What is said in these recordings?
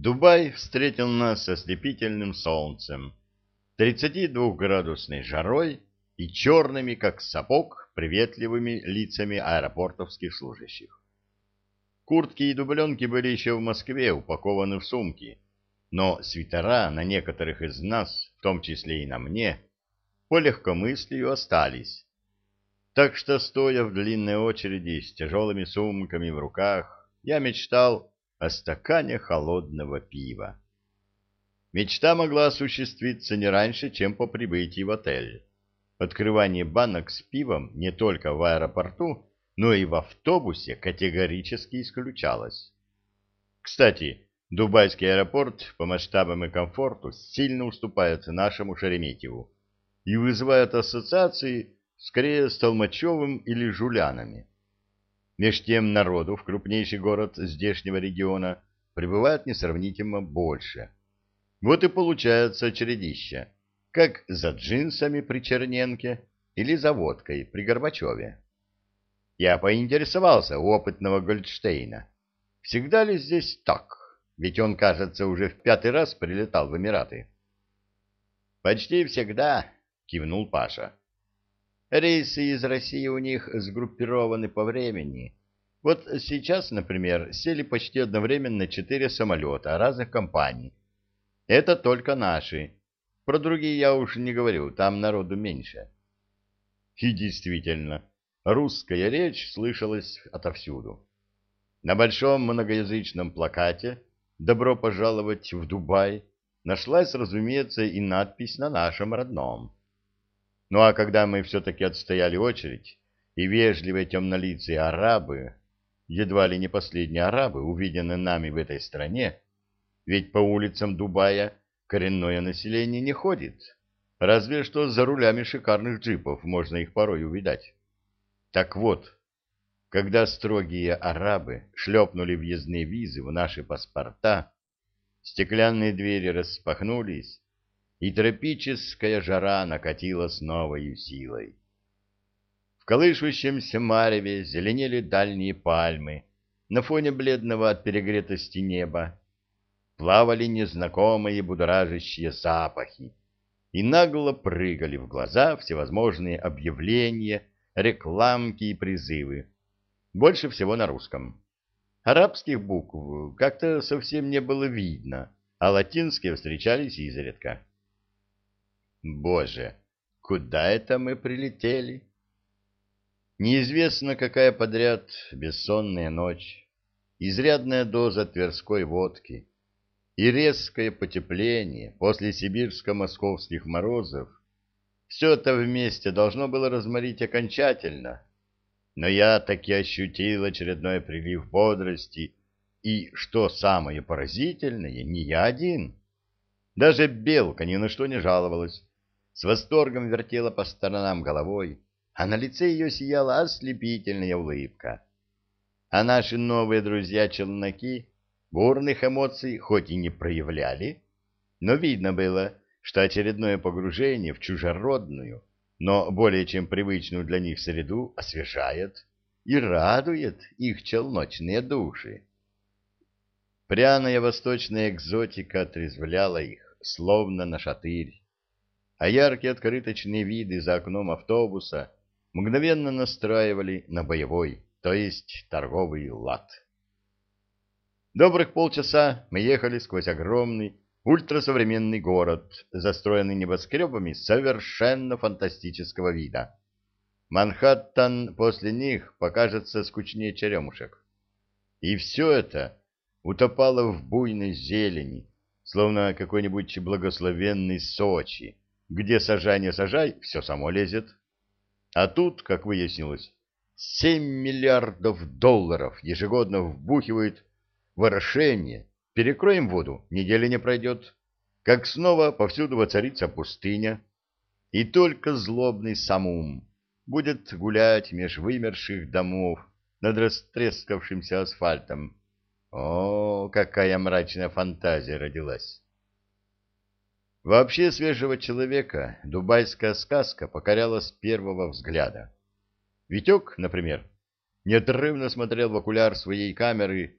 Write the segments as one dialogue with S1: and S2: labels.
S1: Дубай встретил нас ослепительным солнцем, 32-градусной жарой и черными, как сапог, приветливыми лицами аэропортовских служащих. Куртки и дубленки были еще в Москве упакованы в сумки, но свитера на некоторых из нас, в том числе и на мне, по легкомыслию остались. Так что, стоя в длинной очереди с тяжелыми сумками в руках, я мечтал о стакане холодного пива. Мечта могла осуществиться не раньше, чем по прибытии в отель. Открывание банок с пивом не только в аэропорту, но и в автобусе категорически исключалось. Кстати, Дубайский аэропорт по масштабам и комфорту сильно уступает нашему Шереметьеву и вызывает ассоциации скорее с Толмачевым или Жулянами. Меж тем народу в крупнейший город здешнего региона прибывает несравнительно больше. Вот и получается очередище, как за джинсами при Черненке или за водкой при Горбачеве. Я поинтересовался у опытного Гольдштейна, всегда ли здесь так, ведь он, кажется, уже в пятый раз прилетал в Эмираты. «Почти всегда», — кивнул Паша. Рейсы из России у них сгруппированы по времени. Вот сейчас, например, сели почти одновременно четыре самолета разных компаний. Это только наши. Про другие я уж не говорю, там народу меньше. И действительно, русская речь слышалась отовсюду. На большом многоязычном плакате «Добро пожаловать в Дубай» нашлась, разумеется, и надпись на нашем родном. Ну а когда мы все-таки отстояли очередь, и вежливые темнолицые арабы, едва ли не последние арабы, увиденные нами в этой стране, ведь по улицам Дубая коренное население не ходит, разве что за рулями шикарных джипов можно их порой увидать. Так вот, когда строгие арабы шлепнули въездные визы в наши паспорта, стеклянные двери распахнулись, и тропическая жара накатила с новой силой. В колышущемся мареве зеленели дальние пальмы, на фоне бледного от перегретости неба плавали незнакомые будоражащие запахи и нагло прыгали в глаза всевозможные объявления, рекламки и призывы, больше всего на русском. Арабских букв как-то совсем не было видно, а латинские встречались изредка. Боже, куда это мы прилетели? Неизвестно, какая подряд бессонная ночь, изрядная доза тверской водки и резкое потепление после сибирско-московских морозов. Все это вместе должно было разморить окончательно, но я таки ощутил очередной прилив бодрости, и, что самое поразительное, не я один. Даже белка ни на что не жаловалась с восторгом вертела по сторонам головой, а на лице ее сияла ослепительная улыбка. А наши новые друзья-челноки бурных эмоций хоть и не проявляли, но видно было, что очередное погружение в чужеродную, но более чем привычную для них среду освежает и радует их челночные души. Пряная восточная экзотика отрезвляла их, словно на шатырь а яркие открыточные виды за окном автобуса мгновенно настраивали на боевой, то есть торговый лад. Добрых полчаса мы ехали сквозь огромный ультрасовременный город, застроенный небоскребами совершенно фантастического вида. Манхэттен после них покажется скучнее черемушек. И все это утопало в буйной зелени, словно какой-нибудь благословенный Сочи, где сажай не сажай, все само лезет. А тут, как выяснилось, 7 миллиардов долларов ежегодно вбухивают в орошение. Перекроем воду, недели не пройдет. Как снова повсюду воцарится пустыня. И только злобный самум будет гулять меж вымерших домов над растрескавшимся асфальтом. О, какая мрачная фантазия родилась! Вообще свежего человека дубайская сказка покоряла с первого взгляда. Витек, например, неотрывно смотрел в окуляр своей камеры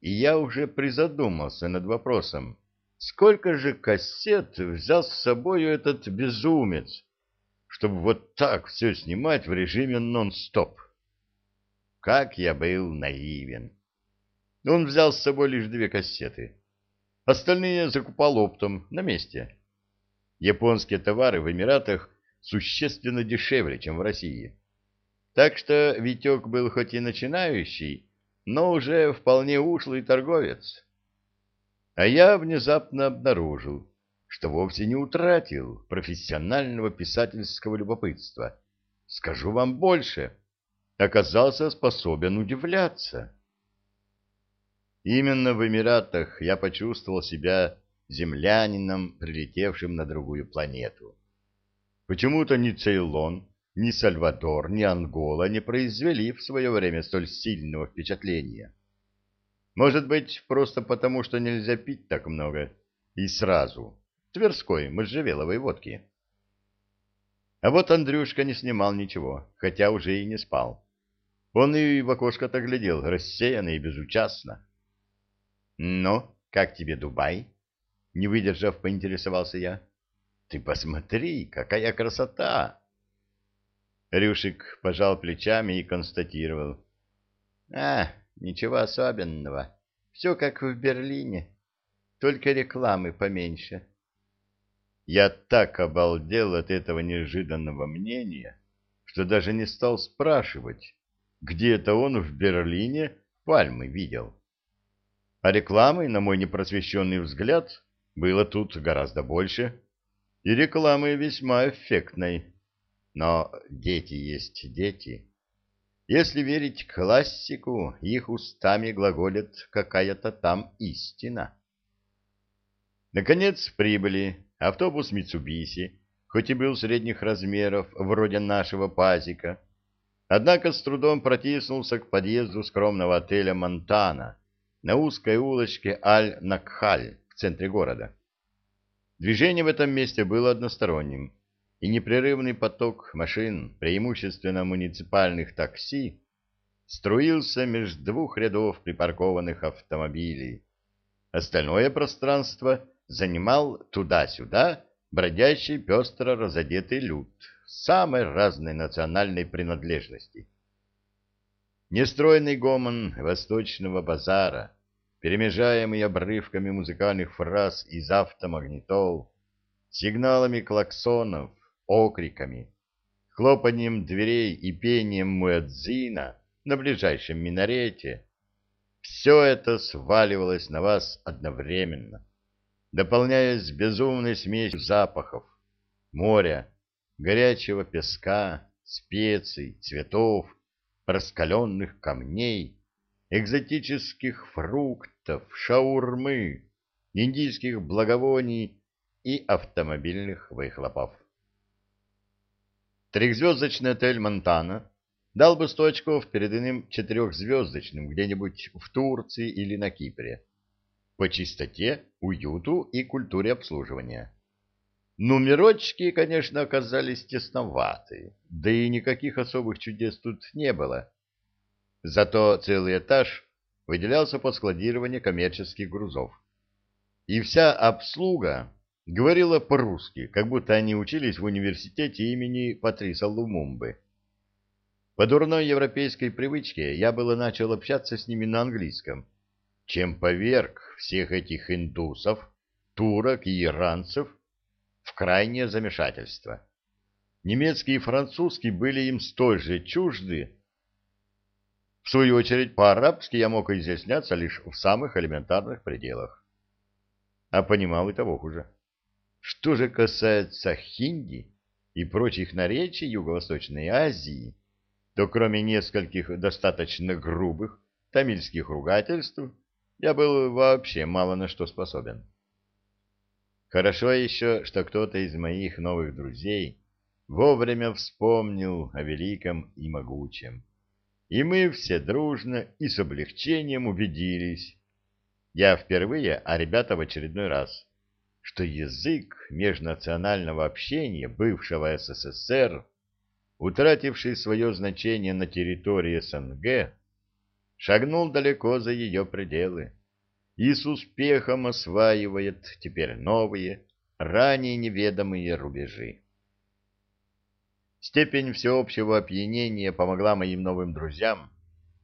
S1: и я уже призадумался над вопросом, сколько же кассет взял с собой этот безумец, чтобы вот так все снимать в режиме нон-стоп. Как я был наивен. Он взял с собой лишь две кассеты. Остальные закупал оптом на месте. Японские товары в Эмиратах существенно дешевле, чем в России. Так что Витек был хоть и начинающий, но уже вполне ушлый торговец. А я внезапно обнаружил, что вовсе не утратил профессионального писательского любопытства. Скажу вам больше, оказался способен удивляться. Именно в Эмиратах я почувствовал себя землянином, прилетевшим на другую планету. Почему-то ни Цейлон, ни Сальвадор, ни Ангола не произвели в свое время столь сильного впечатления. Может быть, просто потому, что нельзя пить так много и сразу, тверской можжевеловой водки. А вот Андрюшка не снимал ничего, хотя уже и не спал. Он и в окошко-то глядел, рассеянно и безучастно. — Ну, как тебе Дубай? — не выдержав, поинтересовался я. — Ты посмотри, какая красота! Рюшик пожал плечами и констатировал. — А, ничего особенного. Все как в Берлине, только рекламы поменьше. Я так обалдел от этого неожиданного мнения, что даже не стал спрашивать, где это он в Берлине пальмы видел. А рекламы, на мой непросвещенный взгляд, было тут гораздо больше, и рекламы весьма эффектной. Но дети есть дети. Если верить классику, их устами глаголит какая-то там истина. Наконец прибыли. Автобус Митсубиси, хоть и был средних размеров, вроде нашего пазика, однако с трудом протиснулся к подъезду скромного отеля «Монтана» на узкой улочке Аль-Накхаль в центре города. Движение в этом месте было односторонним и непрерывный поток машин, преимущественно муниципальных такси, струился между двух рядов припаркованных автомобилей. Остальное пространство занимал туда-сюда бродящий пестро разодетый люд самой разной национальной принадлежности. Нестройный гомон восточного базара, перемежаемый обрывками музыкальных фраз из автомагнитол, сигналами клаксонов, окриками, хлопанием дверей и пением муэдзина на ближайшем минарете. Все это сваливалось на вас одновременно, дополняясь безумной смесью запахов, моря, горячего песка, специй, цветов, раскаленных камней, экзотических фруктов, шаурмы, индийских благовоний и автомобильных выхлопов. Трехзвездочный отель «Монтана» дал бы сто очков перед иным четырехзвездочным где-нибудь в Турции или на Кипре. По чистоте, уюту и культуре обслуживания. Номерочки, конечно, оказались тесноваты, да и никаких особых чудес тут не было. Зато целый этаж выделялся под складирование коммерческих грузов. И вся обслуга говорила по-русски, как будто они учились в университете имени Патриса Лумумбы. По дурной европейской привычке я было начал общаться с ними на английском, чем поверг всех этих индусов, турок и иранцев в крайнее замешательство. Немецкий и французский были им столь же чужды. В свою очередь, по-арабски я мог изъясняться лишь в самых элементарных пределах. А понимал и того хуже. Что же касается хинди и прочих наречий Юго-Восточной Азии, то кроме нескольких достаточно грубых тамильских ругательств, я был вообще мало на что способен. Хорошо еще, что кто-то из моих новых друзей вовремя вспомнил о великом и могучем. И мы все дружно и с облегчением убедились, я впервые, а ребята в очередной раз, что язык межнационального общения бывшего СССР, утративший свое значение на территории СНГ, шагнул далеко за ее пределы и с успехом осваивает теперь новые, ранее неведомые рубежи. Степень всеобщего опьянения помогла моим новым друзьям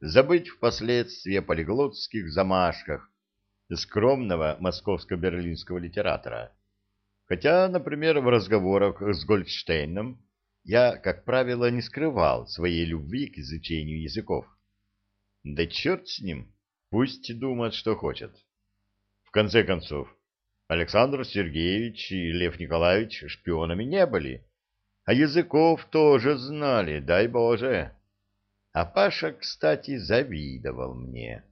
S1: забыть впоследствии о полиглотских замашках скромного московско-берлинского литератора. Хотя, например, в разговорах с Гольдштейном я, как правило, не скрывал своей любви к изучению языков. Да черт с ним, пусть думает, что хочет. В конце концов, Александр Сергеевич и Лев Николаевич шпионами не были, а языков тоже знали, дай Боже. А Паша, кстати, завидовал мне.